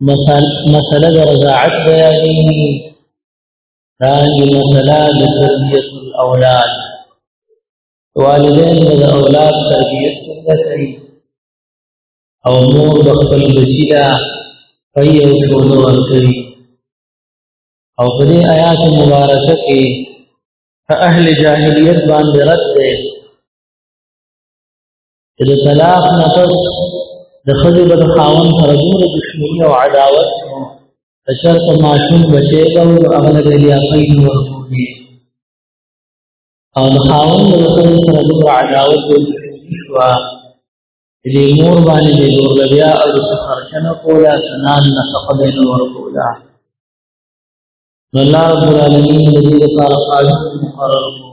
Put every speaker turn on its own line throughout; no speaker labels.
مسله د رضاعت بیانېږي دانګي مسله د تربیت الاولاد والدین د اولاد تربیت څنګه کوي او مور د خپل بچی لا په یو ټولو ورکوي او په دې آیات مبارکه کې اهل جاهلیت باندې رد ده چې د طلاق نه پس د ښځې به د خاوند سره دومره دښمني او عداوت نو که چېرته ماشوم بچی به و نو هغه له به لیاقۍ نه ورکوي او د خاوند به د ښځې سره دومره عداوت او دښمني شوه چې د مور باندې به یې ورله بیا اړو څه خرچه نه کوله سنان نفقه به یې نه ورکوله نو الله رب العالمین د دې لپاره قانون مقرر کړو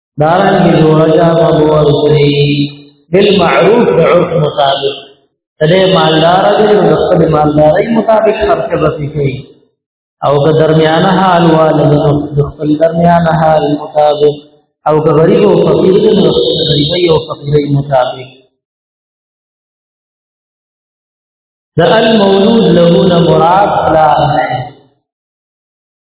دارنګ جوړه جامه ورکړي بالمعروف عرف مطابق تله مالدار دې د خپل مالداري مطابق خرچ بسې کوي او که درمیانه حال والد د خپل درمیانه حال مطابق او که غریب او فقیر دې د خپل غریبي او فقیري مطابق د المولود له مراد لا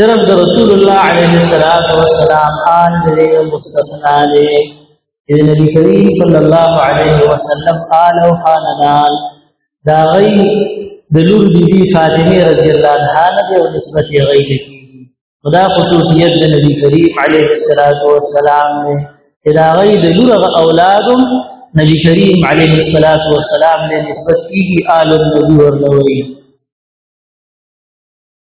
صرف د رسول الله عليه الصلاه والسلام آل دې مستثنا دي د نبی کریم صلی الله عليه وسلم آل او خاندان دا غي د لور بي بي فاطمه رضی الله عنها نه او نسبت یې غي دي خدا خصوصیت د نبی کریم عليه الصلاه والسلام نه دا غي د لور اولادم نبی کریم عليه الصلاه والسلام نه نسبت کیږي آل النبي ورلوي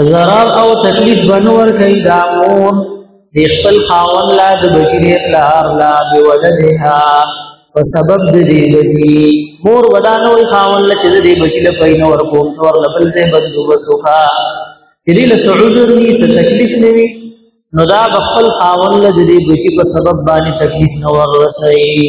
ضرر او تکلیف بنور کوي دا مور د خپل خاون لا د بچی پلار لا به ولدها په سبب د دې بچی مور ودانه وي خاون لا چې د دې بچی له پاین ور کوم نور لبل ته بندوبس وکا چې دې له عذر ني څه تکلیف نه وي نو دا خپل خاون لا د دې بچی په سبب باندې تکلیف نه ور رسي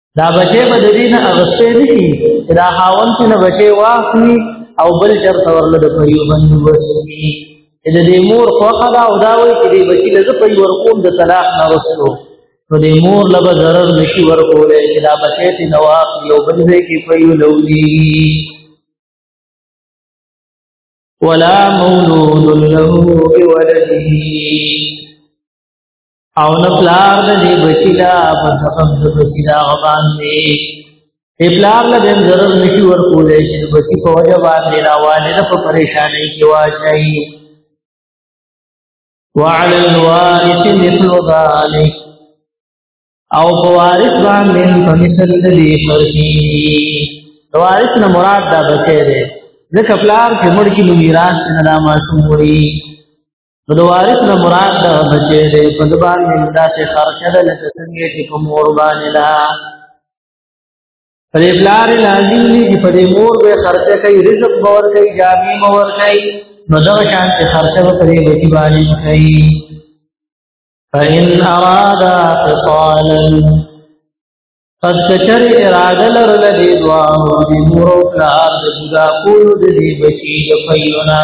دا بچې به د دې نه اغستې نه شي چې دا خاون چې نه بچې واخلي او بل چرته ورله د پریو باندې وسي چې د دې مور خوښه دا او دا وایي چې دې بچي له زه پرې ورکوم د طلاق نه وروسته نو دې مور له به ضرر نشي ورکولی چې دا بچې ته نه واخلي او بل ځای کې پریو لولي ولا مولود له بولده او نه پلار د دې بچی لا په سبب د بچی دا غبان دی ای پلار له دې ضرر نشي ورکولې چې بچی په وجه باندې دا والد په پریشانې کې واچي وعلى الوارث مثل ذلك او په وارث باندې په مثل دې فرشي وارث نه مراد دا بچی دی ځکه پلار چې مړ کې نو میراث نه لا ماشوم وړي نو د وارث نه مراد د بچی دی په د باندې داسې خرچه ده لکه څنګه چې په مور باندې ده په دې پلار لازم دی چې په دې مور به خرچه کوي رزق باور کوي جامې باور کوي نو دا شان چې خرچه به په دې بچی باندې کوي فإن أرادا فصالا پس کچر اراده لرل دی دوارو دی مورو پلار دی بدا کولو دی بچی دی فیونا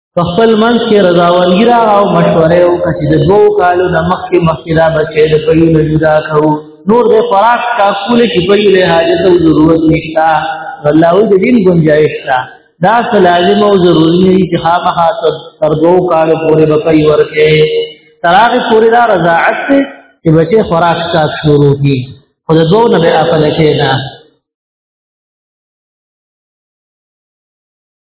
په خپل منځ کې رضاوندی را او مشوره او کچې د دوو کالو د مخکې مخکې دا بچی د پیو نه جدا کړو نور د خوراک کا کول چې پیو له حاجت او ضرورت نشتا الله د دین گنجائش تا دا لازم او ضروری نه چې خامخا تر دوو کالو پورې به پیو ورکه تراغ پورې دا رضاعت چې بچی خوراک کا شروع کی خو د دوو نه به اپل کې نه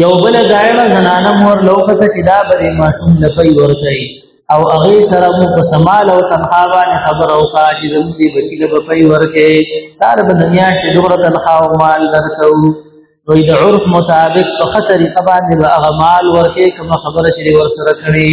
یو بل زایمه زنانه مور لوخته چې دا بری ماشوم لپی ورته او هغه سره مو په سمال او تنخوا باندې خبر او ساج زمو دی بچی له پي ورکه تار په دنیا کې دوره تنخوا او مال درکو وې د عرف مطابق په خطر قبان به هغه مال ورکه کوم خبره چې ور سره کړی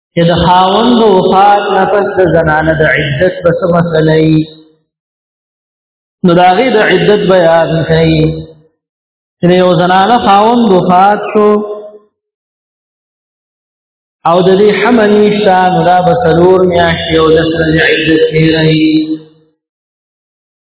چې د خاوند وفات نه پس د زنانه د عدت په څه مسله ای نو دا غي د عدت بیان کوي چې یو زنانه خاوند وفات شو او د دې حمل نشته نو دا به څلور میاشتې او لس ورځې عدت تېروي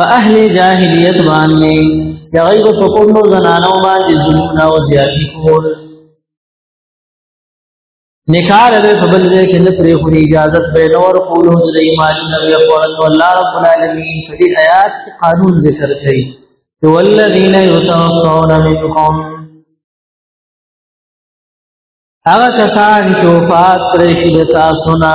په اهل جاهلیت باندې چې هغه په ټولو زنانو باندې ظلم او زیاتی کول نکاح له په بل ځای کې نه پرې خو اجازه به نور کول او د ایمان نبی خپل الله رب العالمین په دې آیات کې قانون ذکر کړي چې والذین یتوفون منکم هغه کسان چې وفات کړی شي د تاسو نه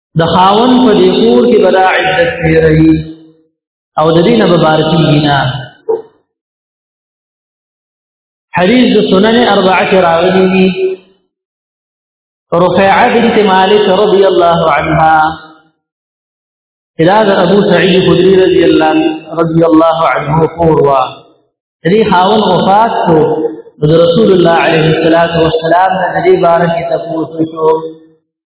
د خاون په دې کور کې بلا عدت تیري او د دینه مبارکي نه حدیث د سنن اربعه کې راغلي دي رفيعه بنت مالک رضی الله عنها الى ابو سعيد خدري رضی الله رضی الله عنه قوروا دې خاون وفات شو رسول الله عليه الصلاه والسلام د دې بارکه تفوس شو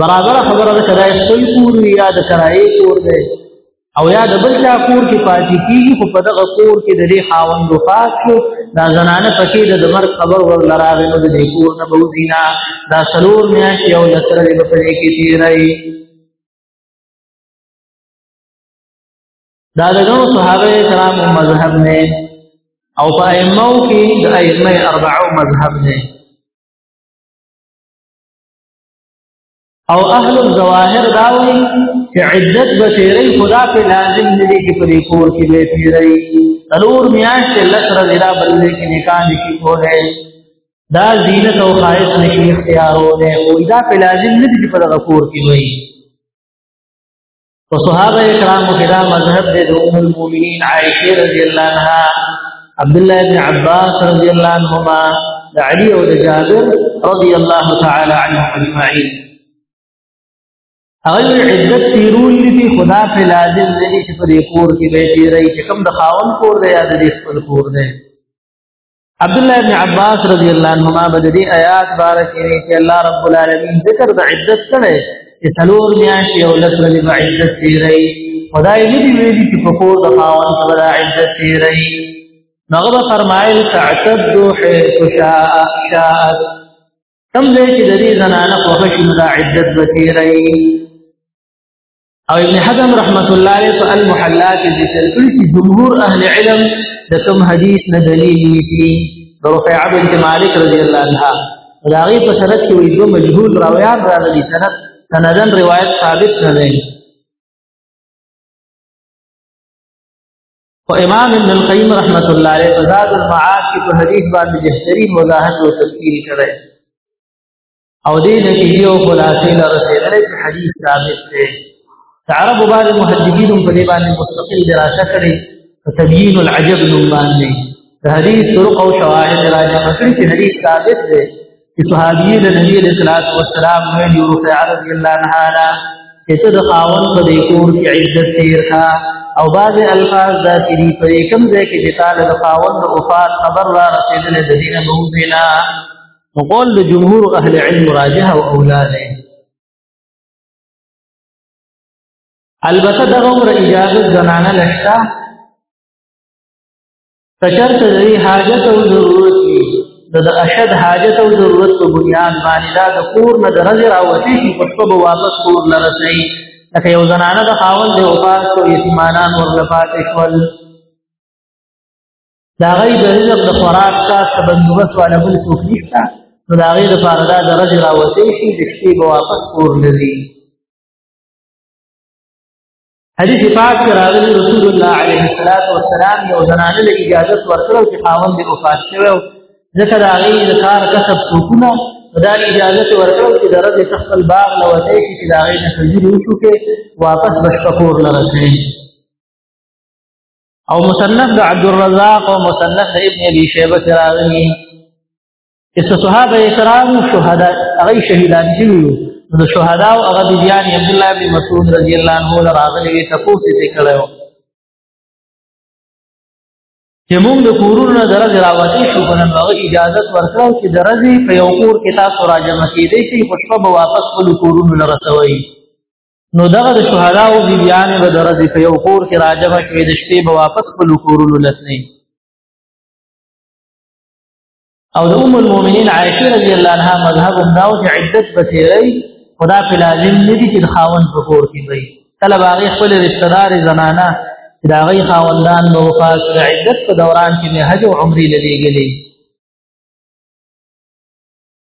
برابر خبره ده کدا خپل کور وی یا د کرایې کور دی او یا د بل چا کور کې پاتې کیږي خو په دغه کور کې د دې خاوند وفات شو دا زنانه پکې د مرګ خبر ور لراغې نو د دې کور نه بوزینا دا سلور میاشتې او لسره دې په دې کې تیرای دا دغه صحابه کرام مذهب نه او په ائمه کې د ائمه اربعو مذهب نه او اهل الظواهر دا وایي چې عدت به تیرې خدا په لازم نه دي چې پرې کور کې به تیرې ضرور میاشت لسر زرا بلې کې نکاح کې کوله دا زینت او خواهش نشي اختیارونه او دا په لازم نه دي چې پرې کور کې وایي په صحابه کرامو کې دا مذهب دی د ام المؤمنین عائشه رضی الله عنها عبد الله بن عباس رضی الله عنهما د علی او د جابر رضی الله تعالی عنهم اجمعین هغه عزت تیرول دي خدا په لازم دي چې په دې کور کې به تیرې چې کوم د خاون کور دی یا د خپل کور دی عبد الله ابن عباس رضی الله عنهما د دې آیات بارک یې چې الله رب العالمین ذکر د عدت کړي چې څلور میاشتې او لس ورځې به عدت تیري خدای دې ویلي چې په کور د خاوند سره د عدت تیري نغبه فرمایل تعتد حيث شاء شاءت کم دې چې د دې زنانه په خوښي د عدت به تیري او ابن حزم رحمت الله علیه په المحلا کې ذکر کړی چې جمهور اهل علم د کوم حدیث نه دلیل نیتی رفیع بنت مالک رضی الله عنها راغی په سند کې وی دو مجهول راویان راغلي سند سندن روایت ثابت نه دی او امام ابن القیم رحمت الله علیه په ذات المعاد کې په حدیث باندې بهترین وضاحت او تفسیر کړی او دې نتیجې او خلاصې له رسېدلې چې حدیث ثابت دی عرب بعض محدثین په دې باندې مستقل دراسه کړي تبیین العجب نوم باندې د حدیث طرق او شواهد راځي کړي چې حدیث ثابت دی چې صحابي د نبی علیہ الصلوۃ والسلام ویلي رفع رضی الله عنها چې ته د خاون په دې کور کې عزت تیر کا او بعض الفاظ دا چې دی په کوم ځای کې چې تعالی د خاوند او وفات خبر را رسیدلې د دینه نو بنا نو قول د جمهور اهل علم راجح او اولا دی البته دغه عمر اجازه زنانه لشتا کچرت دی حاجت او ضرورت وي نو د اشد حاجت او ضرورت په بنیاد باندې دا د کور نه د نظر او وتی شي په څه به واپس کور لرسي لکه یو زنانه د خاوند د وفات او یتیمانان ورلپات شول دا غي د رزق د خوراک کا سبندوبس والا بل څوک نشته نو دا غي د پاره دا درجه راوځي شي د شپې به واپس کور لري حدیث پاک کې راغلی رسول الله علیه الصلاۃ والسلام یو زنانه له اجازه ورکړو چې خاوند یې وفات شوی او ځکه دا غي د کار کسب سکونه دا اجازه ورکړو چې درځي خپل باغ لوځي چې دا غي نه کجوري وشو کې واپس بشپور لرسي او مصنف د عبد الرزاق او مصنف د ابن ابي شيبه راغلي اس صحابه کرام شهدا هغه شهیدان شي د شهدا او هغه بیان عبد الله بن مسعود رضی الله عنه راغلي تاسو ته کړو چې موږ د کورونو درځي راوتی شو په نن هغه اجازه ورکړو چې درځي په یو کور کې تاسو راجمع کیدئ شي په شپه واپس خپل کورونو لرسوي نو دغه د شهدا او بیبیانې به د ورځې په یو کور کې راجمع شوې د شپې به واپس خپلو کورونو له تلې او د ام المؤمنین عائشه رضی الله عنها مذهب هم دا و چې عدت به تېری خو دا په لازم نه دي چې د خاوند په کور کې وي کله به هغې خپلې رشته دارې زنانه چې د هغوی خاوندان به وفات د عدت په دوران کې مې حج او عمرې له لېږلې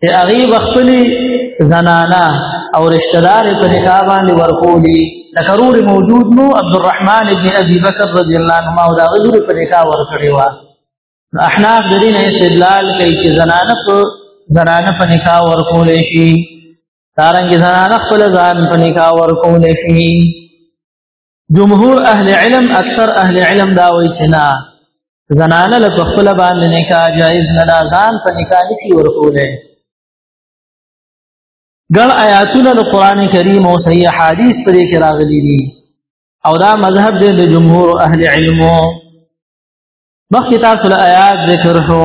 چې هغه وختلی زنانا او رشتہ دار په نکاح باندې ورکولي لکرور موجود نو عبد الرحمن ابن ابي بکر رضی الله عنه او دا غزور په نکاح ورکړي وا احناف د دې نه استدلال کوي چې زنانه په زنانه په نکاح ورکول شي تارنګ زنانه خپل ځان په نکاح ورکول شي جمهور اهل علم اکثر اهل علم دا وایي چې نه زنانه له خپل باندې نکاح جایز نه ده ځان په نکاح نشي ورکولای ګڼ آیاتونه د قران کریم او صحیح حدیث پرې کې راغلي دي او دا مذهب دی د جمهور اهل علم مخکې تاسو له آیات ذکر شو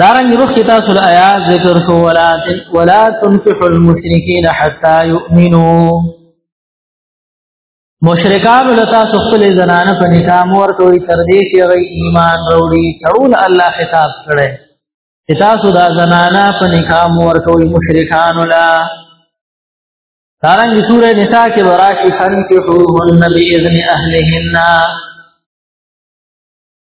دارنګ روخ تاسو له آیات ذکر شو ولا ولا تنفح المشرکین حتا یؤمنو مشرکان له تاسو خپل زنانه په نکاح مور کوي تر دې چې غي ایمان وروړي ټول الله خطاب کړي چې تاسو دا زنانه په نکاح مور کوي مشرکان لا دارنګ سورې نساء کې وراشي فنکحوهن باذن اهلهن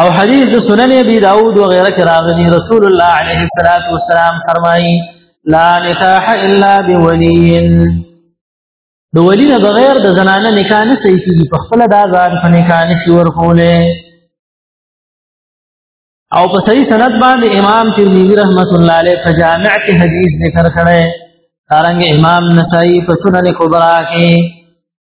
او حدیث د سنن ابي داود او غیره کې راغلي رسول الله عليه الصلاه والسلام فرمایي لا نکاح الا بولي د ولی نه بغیر د زنانه نکاح نه صحیح کیږي په خپل د ځان په نکاح نشي ورکوله او په صحیح سند باندې امام ترمذی رحمت الله علیه په جامع کې حدیث ذکر کړي دارنګ امام نسائی په سنن کبرا کې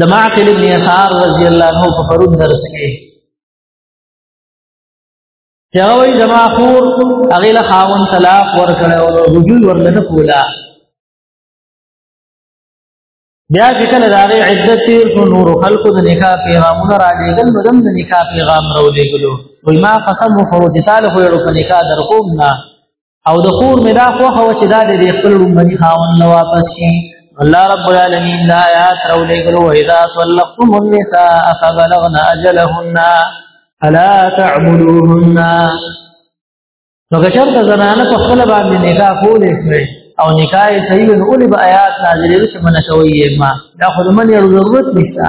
د معقل ابن يسار رضی الله عنه په فرود درس کې چاوي زما خور هغه له خاون طلاق ورکړ او رجوع ورنه کولا بیا چې کله دا غي عدت تیر شو نور خلق د نکاح پیغامونه را لېګل نو دم د نکاح پیغام را لېګلو وای ما قسم وخورو چې صالح یو په نکاح در کوم نه او د خور مې دا خوښه وه چې دا د دې خپل لومړني خاوند له واپس شي الله رب العالمین دا آیات راولېږلو وإذا طلقتم النساء فبلغن أجلهن فلا تعبدوهن نو که چېرته زنانه په خپل باندې نکاح کولې شي او نکاح یې صحیح نو ولې به آیات نازلې چې منع شوی یې ما دا خو لمن یې ضرورت نشته